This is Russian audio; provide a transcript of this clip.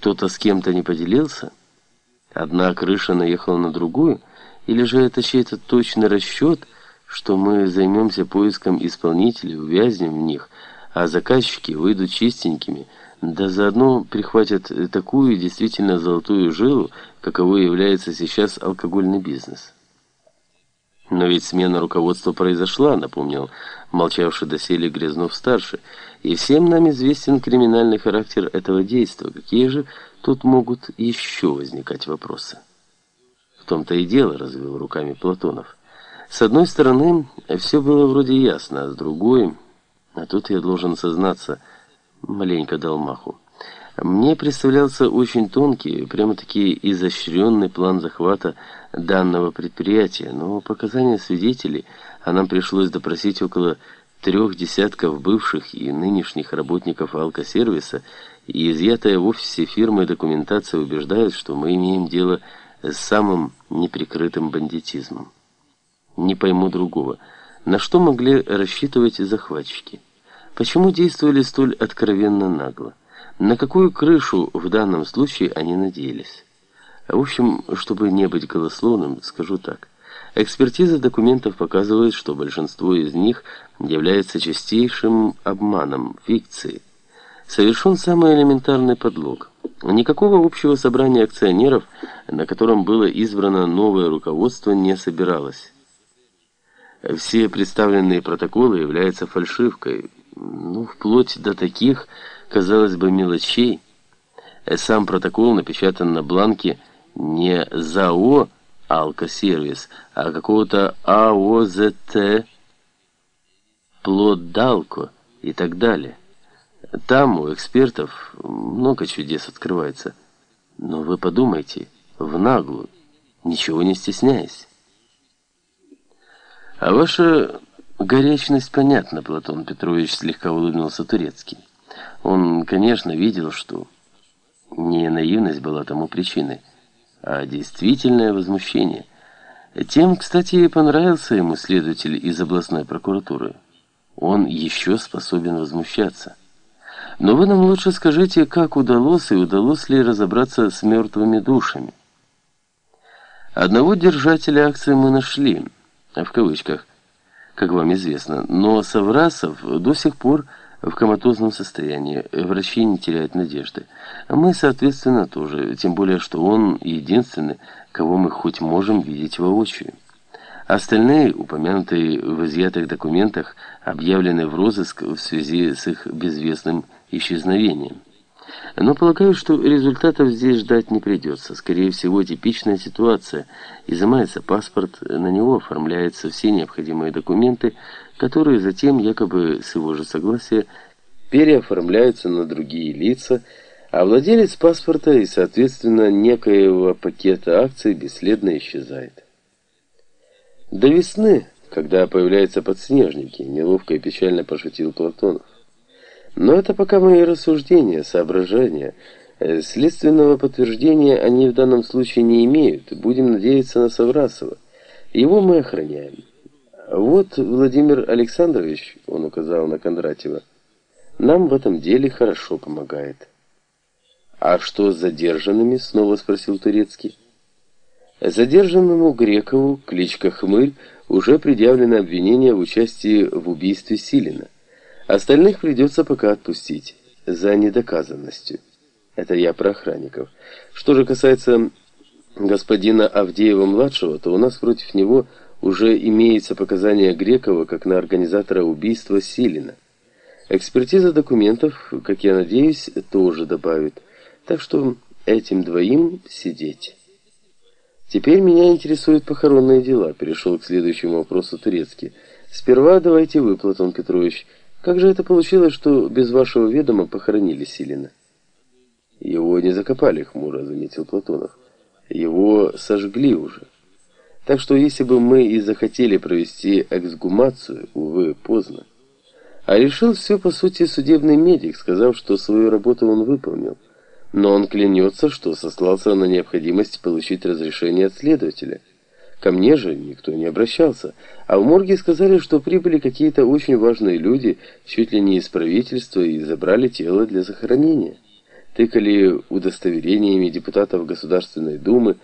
кто-то с кем-то не поделился? Одна крыша наехала на другую? Или же это чей-то точный расчет, что мы займемся поиском исполнителей, увязнем в них, а заказчики выйдут чистенькими, да заодно прихватят такую действительно золотую жилу, каковой является сейчас алкогольный бизнес. Но ведь смена руководства произошла, напомнил молчавший доселе Грязнов-старший, и всем нам известен криминальный характер этого действия. Какие же тут могут еще возникать вопросы? В том-то и дело, развел руками Платонов. С одной стороны, все было вроде ясно, а с другой, а тут я должен сознаться, маленько дал маху. Мне представлялся очень тонкий, прямо-таки изощренный план захвата данного предприятия, но показания свидетелей, а нам пришлось допросить около трех десятков бывших и нынешних работников алкосервиса, и изъятая в офисе фирмы документация убеждает, что мы имеем дело с самым неприкрытым бандитизмом. Не пойму другого. На что могли рассчитывать захватчики? Почему действовали столь откровенно нагло? На какую крышу в данном случае они надеялись? В общем, чтобы не быть голословным, скажу так. Экспертиза документов показывает, что большинство из них является чистейшим обманом, фикцией. Совершен самый элементарный подлог. Никакого общего собрания акционеров, на котором было избрано новое руководство, не собиралось. Все представленные протоколы являются фальшивкой, ну, вплоть до таких, казалось бы, мелочей. Сам протокол напечатан на бланке не ЗАО «Алкосервис», а какого-то АОЗТ «Плодалко» и так далее. Там у экспертов много чудес открывается. Но вы подумайте, в наглую, ничего не стесняясь. А ваша горячность понятна, Платон Петрович слегка улыбнулся турецкий. Он, конечно, видел, что не наивность была тому причиной, а действительное возмущение. Тем, кстати, и понравился ему следователь из областной прокуратуры. Он еще способен возмущаться. Но вы нам лучше скажите, как удалось и удалось ли разобраться с мертвыми душами. Одного держателя акции мы нашли, в кавычках, как вам известно, но Саврасов до сих пор в коматозном состоянии. Врачи не теряют надежды. Мы, соответственно, тоже. Тем более, что он единственный, кого мы хоть можем видеть воочию. Остальные, упомянутые в изъятых документах, объявлены в розыск в связи с их безвестным исчезновением. Но полагаю, что результатов здесь ждать не придется. Скорее всего, типичная ситуация. Изымается паспорт, на него оформляются все необходимые документы, которые затем, якобы с его же согласия, переоформляются на другие лица, а владелец паспорта и, соответственно, некоего пакета акций бесследно исчезает. До весны, когда появляются подснежники, неловко и печально пошутил Платонов. Но это пока мои рассуждения, соображения. Э, следственного подтверждения они в данном случае не имеют. Будем надеяться на Саврасова. Его мы охраняем. Вот Владимир Александрович, он указал на Кондратьева, нам в этом деле хорошо помогает. А что с задержанными? Снова спросил Турецкий. Задержанному Грекову, кличка Хмырь, уже предъявлено обвинение в участии в убийстве Силина. Остальных придется пока отпустить за недоказанностью. Это я про охранников. Что же касается господина Авдеева-младшего, то у нас против него уже имеется показания Грекова как на организатора убийства Силина. Экспертиза документов, как я надеюсь, тоже добавит. Так что этим двоим сидеть. Теперь меня интересуют похоронные дела, перешел к следующему вопросу Турецкий. Сперва давайте вы, Платон Петрович, как же это получилось, что без вашего ведома похоронили Силина? Его не закопали, хмуро заметил Платонов. Его сожгли уже. Так что если бы мы и захотели провести эксгумацию, увы, поздно. А решил все, по сути, судебный медик, сказав, что свою работу он выполнил. Но он клянется, что сослался на необходимость получить разрешение от следователя. Ко мне же никто не обращался, а в морге сказали, что прибыли какие-то очень важные люди, чуть ли не из правительства, и забрали тело для захоронения. тыкали удостоверениями депутатов Государственной Думы,